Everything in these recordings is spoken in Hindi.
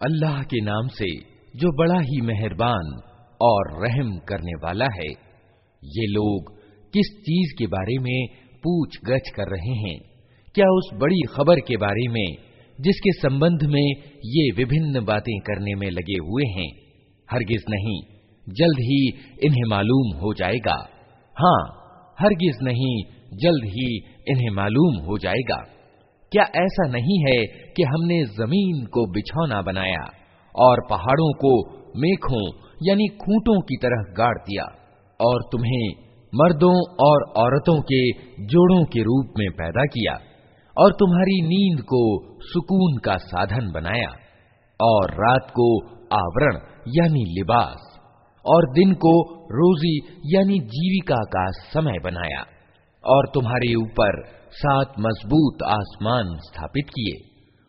अल्लाह के नाम से जो बड़ा ही मेहरबान और रहम करने वाला है ये लोग किस चीज के बारे में पूछ गछ कर रहे हैं क्या उस बड़ी खबर के बारे में जिसके संबंध में ये विभिन्न बातें करने में लगे हुए हैं। हरगिज नहीं, जल्द ही इन्हें मालूम हो जाएगा। हाँ हरगिज नहीं, जल्द ही इन्हें मालूम हो जाएगा। क्या ऐसा नहीं है कि हमने ज़मीन को बिछौना बनाया और पहाड़ों को मेखों, यानी खूंटों की तरह गाड़ दिया और तुम्हें मर्दों और औरतों के जोड़ों के रूप में पैदा किया? और तुम्हारी नींद को सुकून का साधन बनाया और रात को आवरण, यानी लिबास, और दिन को रोजी, यानी जीविका का समय बनाया और तुम्हारे ऊपर सात मज़बूत आसमान स्थापित किए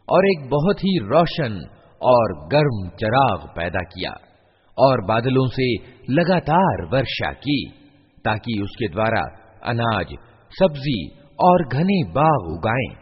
और एक बहुत ही रोशन और गर्म चराग पैदा किया और बादलों से लगातार वर्षा की ताकि उसके द्वारा अनाज, सब्ज़ी और घने बाग उगाएं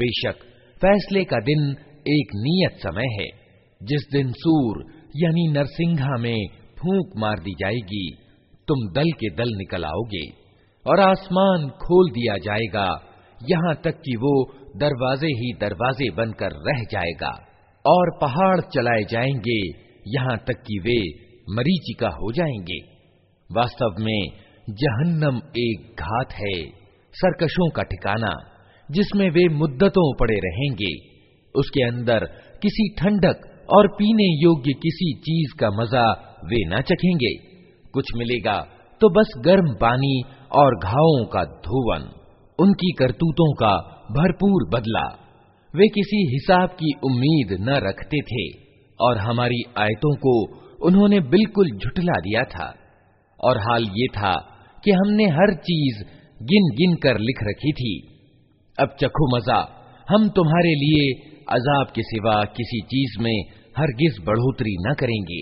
बेशक फैसले का दिन एक नियत समय है जिस दिन सूर यानी नरसिंघा में फूंक मार दी जाएगी, तुम दल के दल निकल आओगे, और आसमान खोल दिया जाएगा, यहाँ तक कि वो दरवाजे ही दरवाजे बनकर रह जाएगा, और पहाड़ चलाए जाएँगे, यहाँ तक कि वे मरीचिका हो जाएँगे। वास्तव में जहन्नम एक घात है, सरकशों का ठिकाना, जिसमें वे मुद्दतों पड़े रहेंगे। उसके अंदर किसी ठंडक और पीने योग्य किसी चीज़ का मज़ा वे न चखेंगे। कुछ मिलेगा तो बस गर्म पानी और घावों का धोवन, उनकी करतूतों का भरपूर बदला। वे किसी हिसाब की उम्मीद न रखते थे और हमारी आयतों को उन्होंने बिल्कुल झुटला दिया था। और हाल ये था कि हमने हर चीज़ गिन गिन कर लिख रखी थी। अब चखो मज़ा, हम तुम्हारे लिए अजाब के सिवा किसी चीज़ में हरगिज बढ़ोतरी न करेंगे।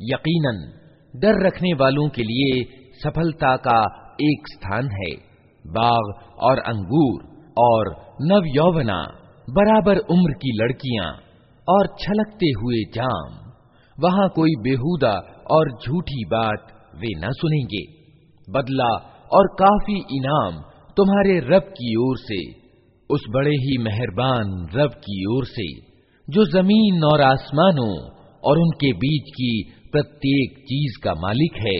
यकीनन डर रखने वालों के लिए सफलता का एक स्थान है बाग और अंगूर और नव यौवना बराबर उम्र की लड़कियां और छलकते हुए जाम वहां कोई बेहुदा और झूठी बात वे न सुनेंगे बदला और काफ़ी इनाम तुम्हारे रब की ओर से, उस बड़े ही मेहरबान रब की ओर से, जो ज़मीन और आसमानों और उनके बीच की प्रत्येक चीज़ का मालिक है,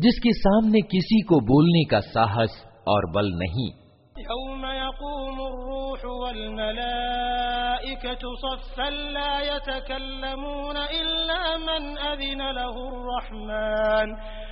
जिसके सामने किसी को बोलने का साहस और बल नहीं।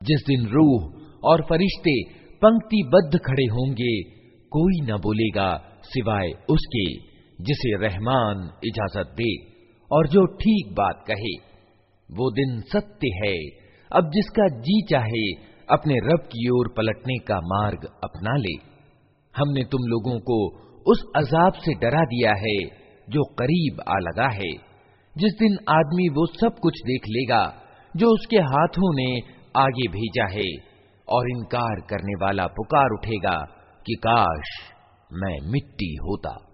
जिस दिन रूह और फरिश्ते पंक्तिबद्ध खड़े होंगे कोई न बोलेगा सिवाय उसके जिसे रहमान इजाजत दे और जो ठीक बात कहे वो दिन सत्य है अब जिसका जी चाहे अपने रब की ओर पलटने का मार्ग अपना ले। हमने तुम लोगों को उस अजाब से डरा दिया है, जो करीब आ लगा है। जिस दिन आदमी वो सब कुछ देख लेगा, जो उसके हाथों ने आगे भेजा है, और इनकार करने वाला पुकार उठेगा कि काश मैं मिट्टी होता।